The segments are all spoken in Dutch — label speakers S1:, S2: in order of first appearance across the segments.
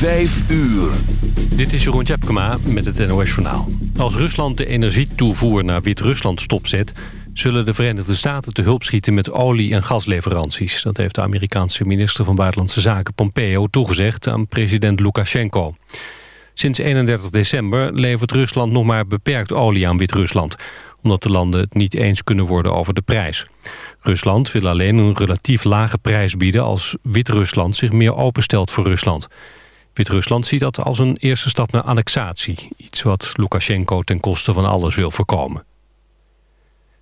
S1: Vijf uur.
S2: Dit is Jeroen Tjepkema met het NOS Journaal. Als Rusland de energietoevoer naar Wit-Rusland stopzet... zullen de Verenigde Staten te hulp schieten met olie- en gasleveranties. Dat heeft de Amerikaanse minister van Buitenlandse Zaken Pompeo toegezegd aan president Lukashenko. Sinds 31 december levert Rusland nog maar beperkt olie aan Wit-Rusland omdat de landen het niet eens kunnen worden over de prijs. Rusland wil alleen een relatief lage prijs bieden... als Wit-Rusland zich meer openstelt voor Rusland. Wit-Rusland ziet dat als een eerste stap naar annexatie. Iets wat Lukashenko ten koste van alles wil voorkomen.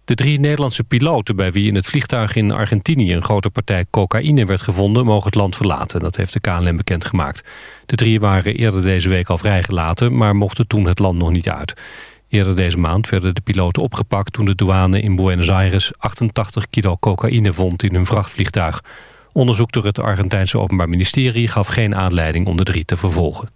S2: De drie Nederlandse piloten bij wie in het vliegtuig in Argentinië... een grote partij cocaïne werd gevonden, mogen het land verlaten. Dat heeft de KLM bekendgemaakt. De drie waren eerder deze week al vrijgelaten... maar mochten toen het land nog niet uit. Eerder deze maand werden de piloten opgepakt toen de douane in Buenos Aires 88 kilo cocaïne vond in hun vrachtvliegtuig. Onderzoek door het Argentijnse Openbaar Ministerie gaf geen aanleiding om de drie te vervolgen.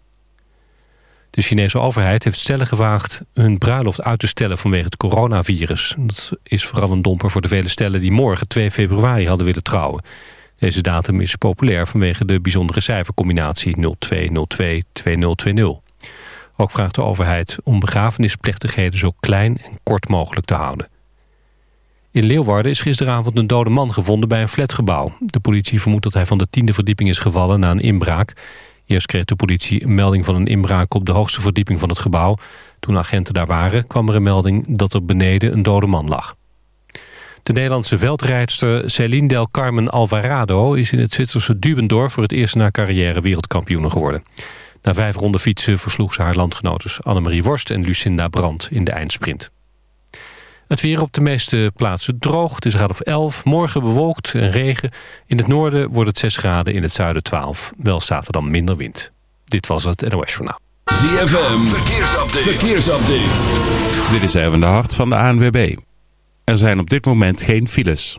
S2: De Chinese overheid heeft stellen gevraagd hun bruiloft uit te stellen vanwege het coronavirus. Dat is vooral een domper voor de vele stellen die morgen 2 februari hadden willen trouwen. Deze datum is populair vanwege de bijzondere cijfercombinatie 0202-2020. Ook vraagt de overheid om begrafenisplechtigheden zo klein en kort mogelijk te houden. In Leeuwarden is gisteravond een dode man gevonden bij een flatgebouw. De politie vermoedt dat hij van de tiende verdieping is gevallen na een inbraak. Eerst kreeg de politie een melding van een inbraak op de hoogste verdieping van het gebouw. Toen agenten daar waren kwam er een melding dat er beneden een dode man lag. De Nederlandse veldrijdster Celine del Carmen Alvarado... is in het Zwitserse Dubendorf voor het eerst na carrière wereldkampioen geworden. Na vijf ronden fietsen versloeg ze haar landgenotes Annemarie Worst en Lucinda Brandt in de eindsprint. Het weer op de meeste plaatsen droog. Het is graad of 11. Morgen bewolkt en regen. In het noorden wordt het 6 graden, in het zuiden 12. Wel staat er dan minder wind. Dit was het NOS Journaal.
S1: ZFM, verkeersupdate. verkeersupdate.
S3: Dit is even de hart van de ANWB. Er zijn op dit moment geen files.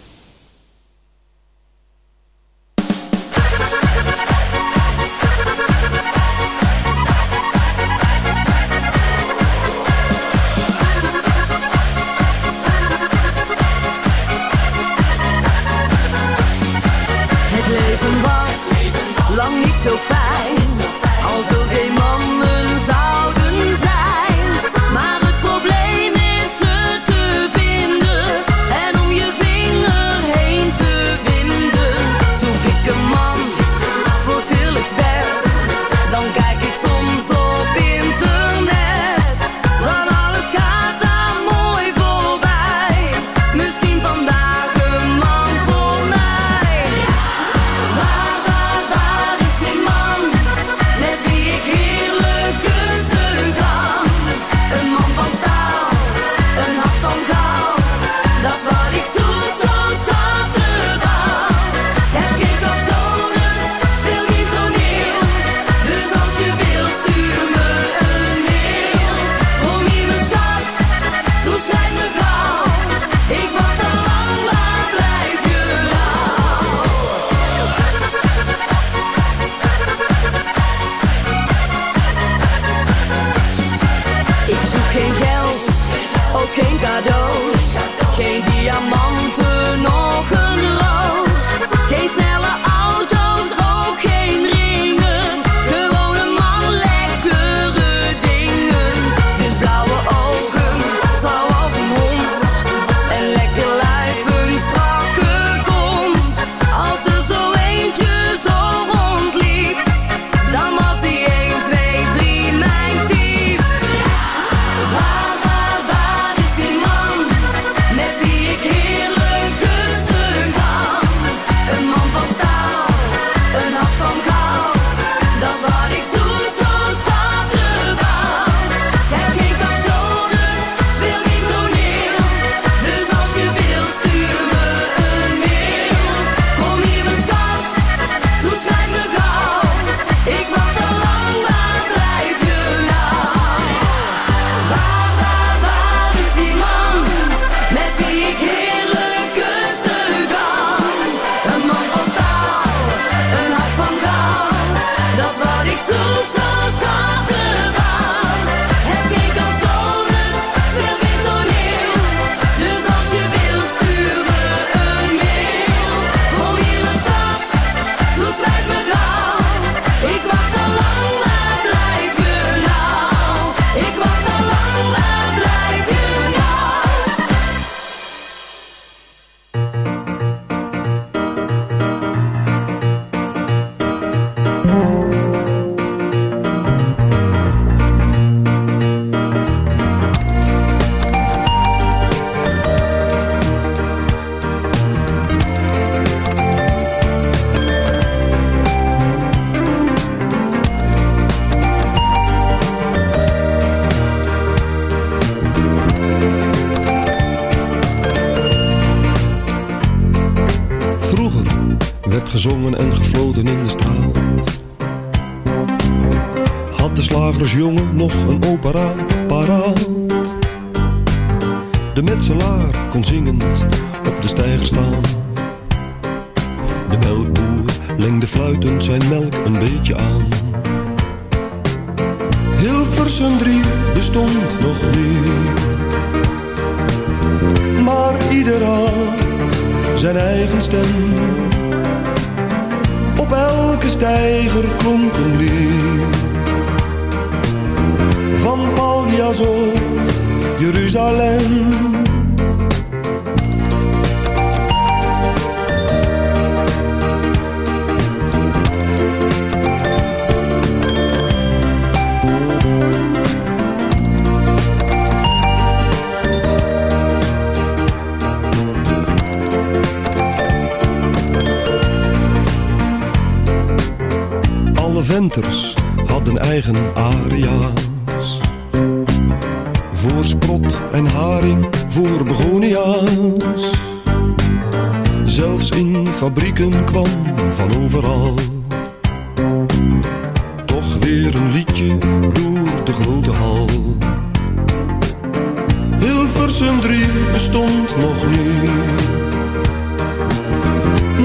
S4: Bestond nog niet.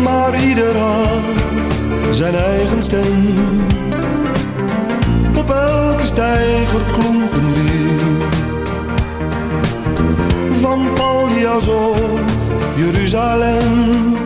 S4: Maar ieder had zijn eigen stem op elke stijger klonk een lied. Van Paljas of Jeruzalem.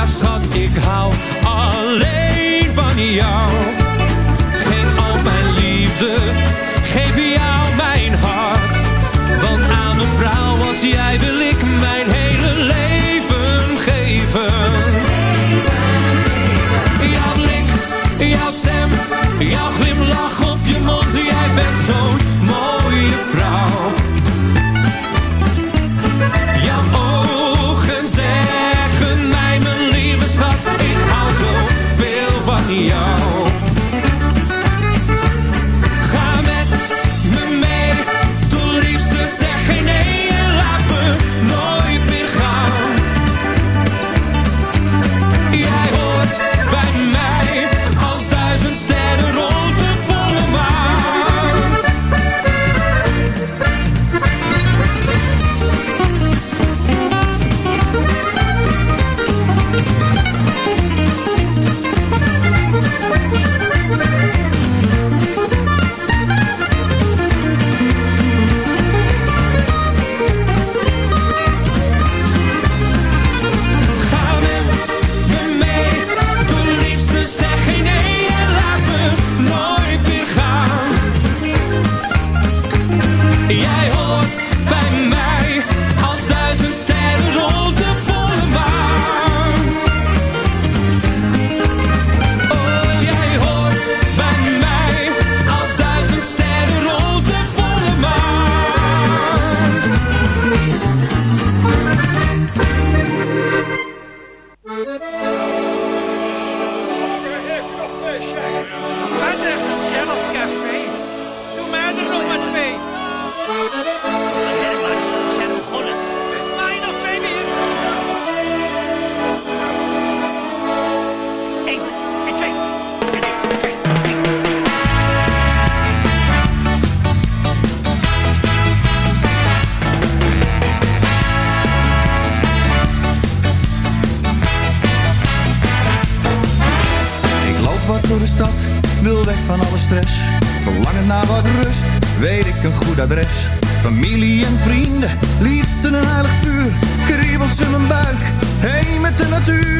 S5: Ja schat, ik hou alleen van jou.
S6: Familie en vrienden, liefde en heilig vuur. Kriebels in mijn buik, heen met de natuur.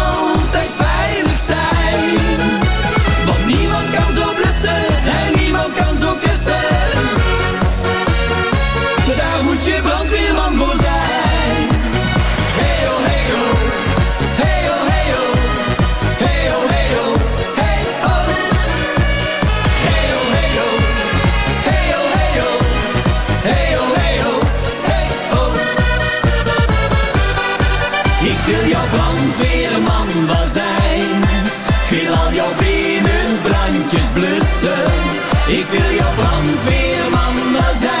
S7: blussen. Ik wil jouw brandweerman wel zijn.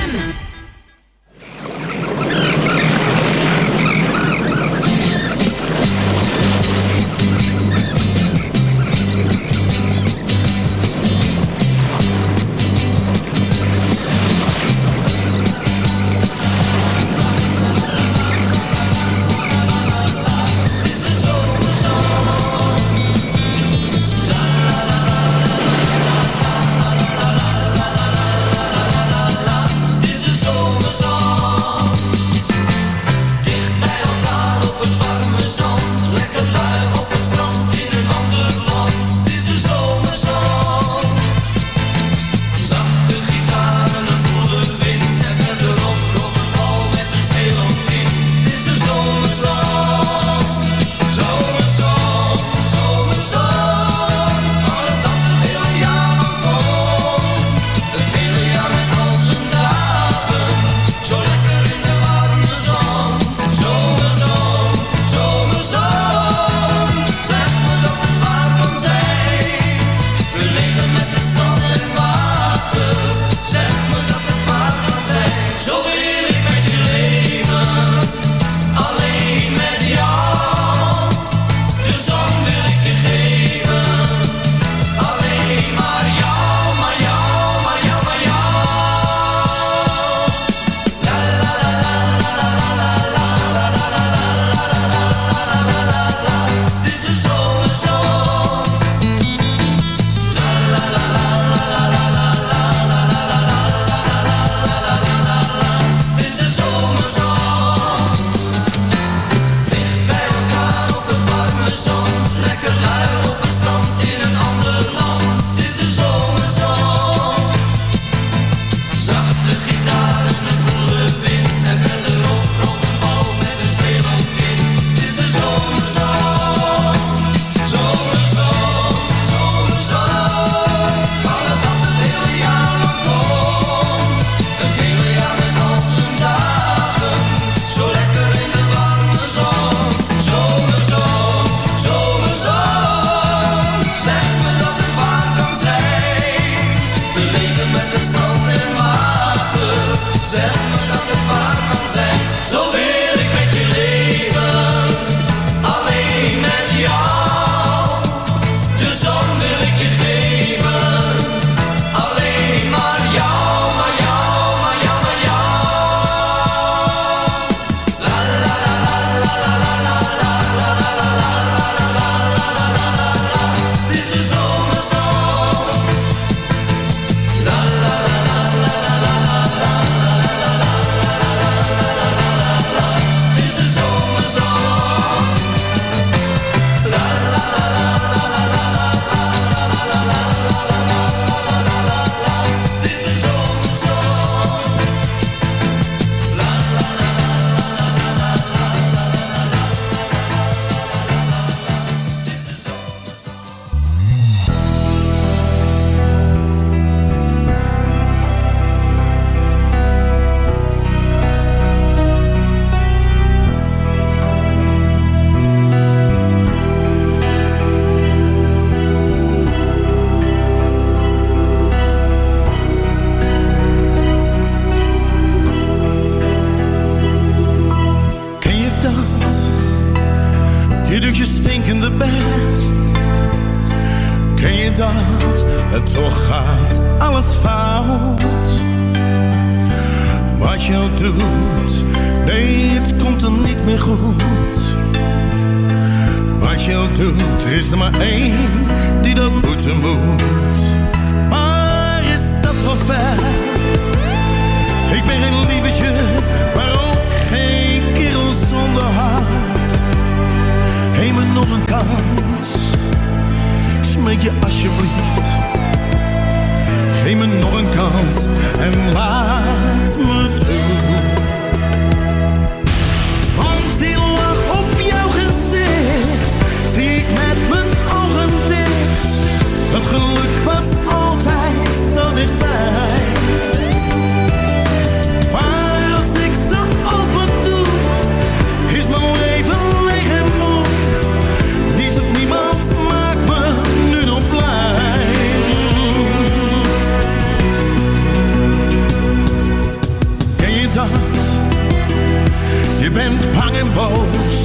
S8: bent bang en boos.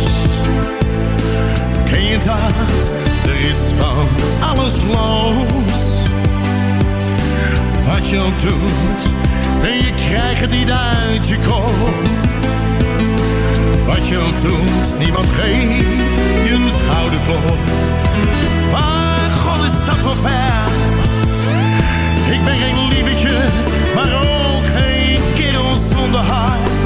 S8: Ken je dat? Er is van alles los. Wat je doet, en je krijgt het niet uit je kop. Wat je doet, niemand geeft je een schouderklop. Maar god is dat voor ver. Ik ben geen lievertje, maar ook geen kerel zonder hart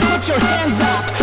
S6: Put your hands up.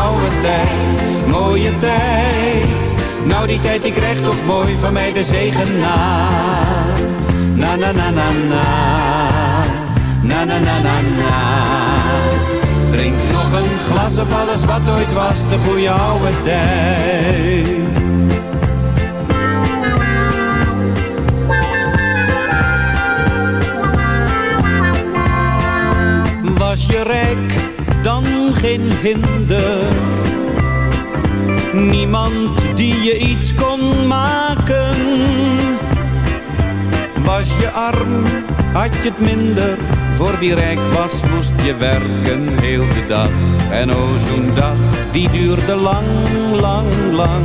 S9: Oude tijd, mooie tijd. Nou die tijd die krijgt toch mooi van mij de zegen na. Na na na na na, na na na na na.
S5: Drink nog een glas op alles wat ooit was, de goede oude tijd. Was je rijk, dan geen hinder. Niemand die je iets kon maken. Was je arm, had je het minder. Voor wie rijk was, moest je werken heel de dag. En o, zo'n dag, die duurde lang, lang, lang.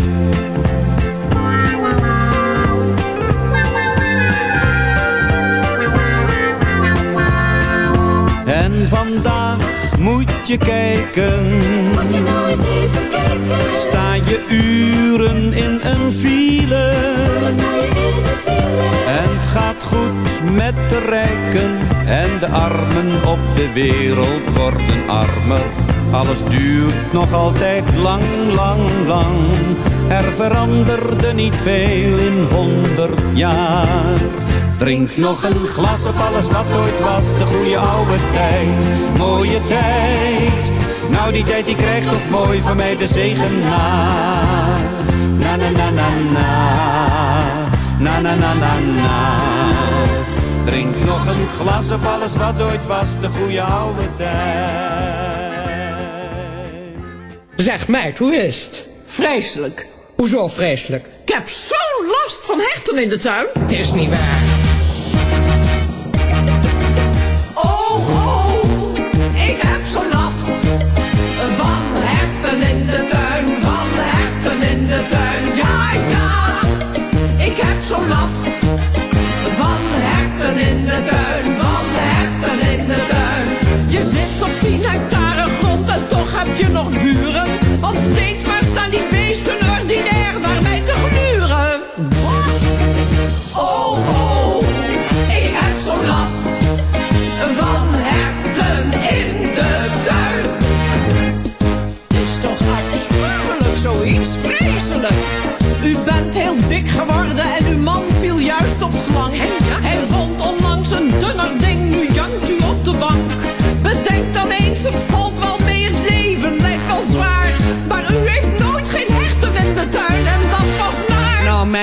S5: Vandaag moet je kijken.
S10: Moet je nou eens even kijken.
S5: Sta je uren in een file.
S10: Sta je in de file.
S5: En het gaat goed met de rijken. En de armen op de wereld worden armer. Alles duurt nog altijd lang, lang, lang. Er veranderde niet veel in honderd jaar. Drink nog een glas op alles wat ooit was, de goede oude tijd. Mooie tijd. Nou die tijd die krijgt toch mooi van mij de zegen na. Na na na na na. Na na na na na. Drink nog een glas op alles wat ooit was, de goede oude tijd.
S11: Zeg meid, hoe is het? Vreselijk. Hoezo vreselijk? Ik heb zo'n last van hechten in de tuin. Het is niet waar.
S10: Oh, oh, ik heb zo'n last van herten in de tuin, van herten in de tuin. Ja, ja, ik heb zo'n last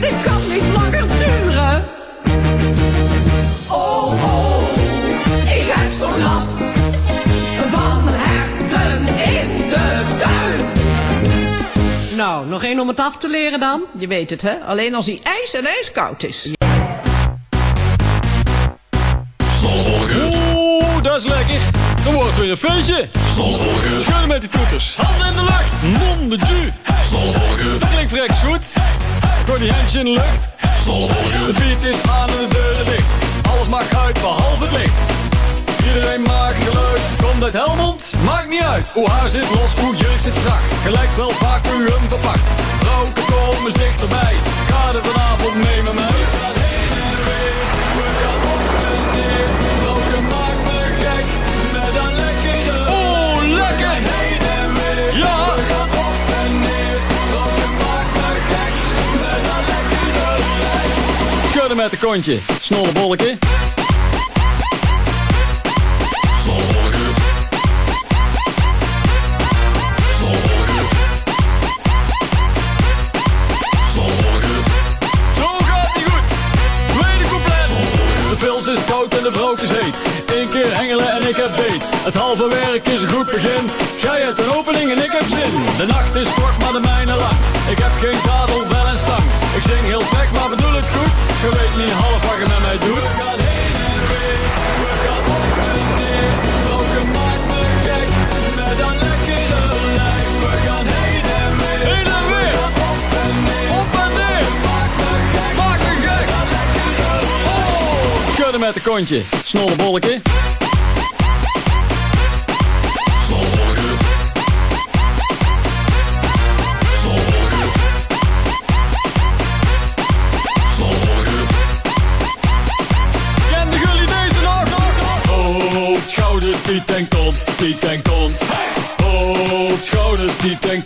S11: dit kan niet langer duren.
S10: Oh, oh, ik heb zo'n last van herten in de tuin.
S11: Nou, nog één om het af te leren dan? Je weet het, hè? Alleen als hij ijs en ijskoud is.
S12: Oeh, dat is lekker. Er wordt weer een feestje. Zonnewolken. Schudden met die toeters. Handen in de lucht. Mon de ju. Zonnewolken. Dat klinkt vreks goed. Gooi die handjes in de lucht. De beat is aan en de deuren dicht. Alles maakt uit behalve het licht. Iedereen maakt geluid, komt uit Helmond, maakt niet uit. Hoe haar zit los, hoe jurk zit strak. Gelijk wel vaak u hem verpakt. Vrouwke kom eens dichterbij, ga er vanavond mee met mij. We gaan heen en weer, we gaan op en neer. Vrouwke met een kontje, snollebolleke. De pils is en de heet. Eén keer hengelen en ik heb beet. Het halve werk is een goed begin. Gij hebt een opening en ik heb zin. De nacht is kort, maar de mijne lang. Ik heb geen zadel, wel een stang. Ik zing heel gek, maar bedoel het goed. Je weet niet half wat je met mij doet. We gaan heen en weer. We gaan op en neer. Vroke maakt me gek. Met een lekkere lijf. We gaan heen en weer. Heen en weer. We gaan op en neer. Op en neer. Maak me gek. Maak me gek. Oh. Schudden met een kontje. Snollebolleke. die tankt ons, die tankt ons. Hey! Hoofd, schouders, die
S1: tankt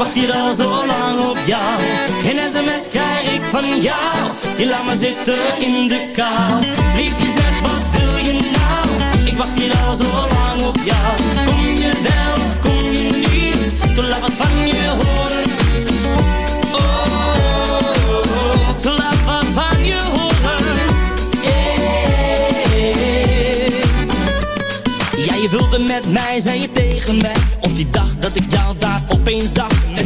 S7: Ik wacht hier al zo lang op jou. Geen sms krijg ik van jou, je laat me zitten in de kou. Liefje zeg, wat wil je nou? Ik wacht hier al zo lang op jou. Kom je wel, kom je niet? Toen laat wat van je horen. Oh, wilde met mij, zei je tegen mij Op die dag dat ik jou daar opeens zag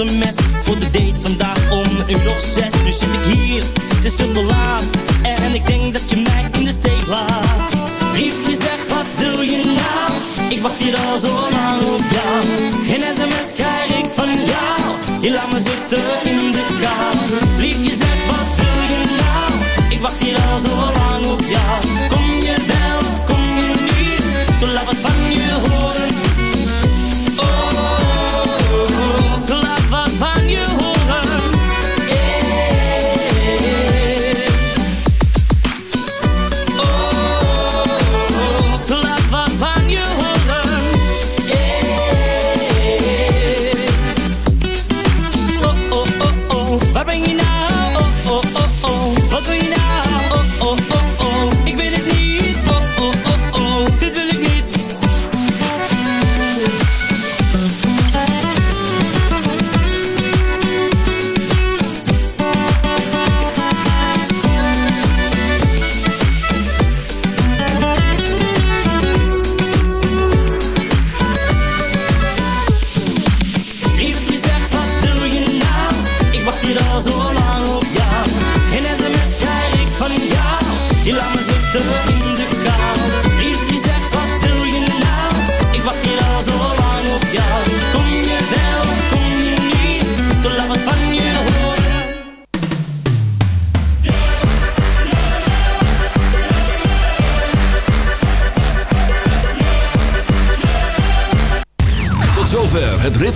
S1: doesn't matter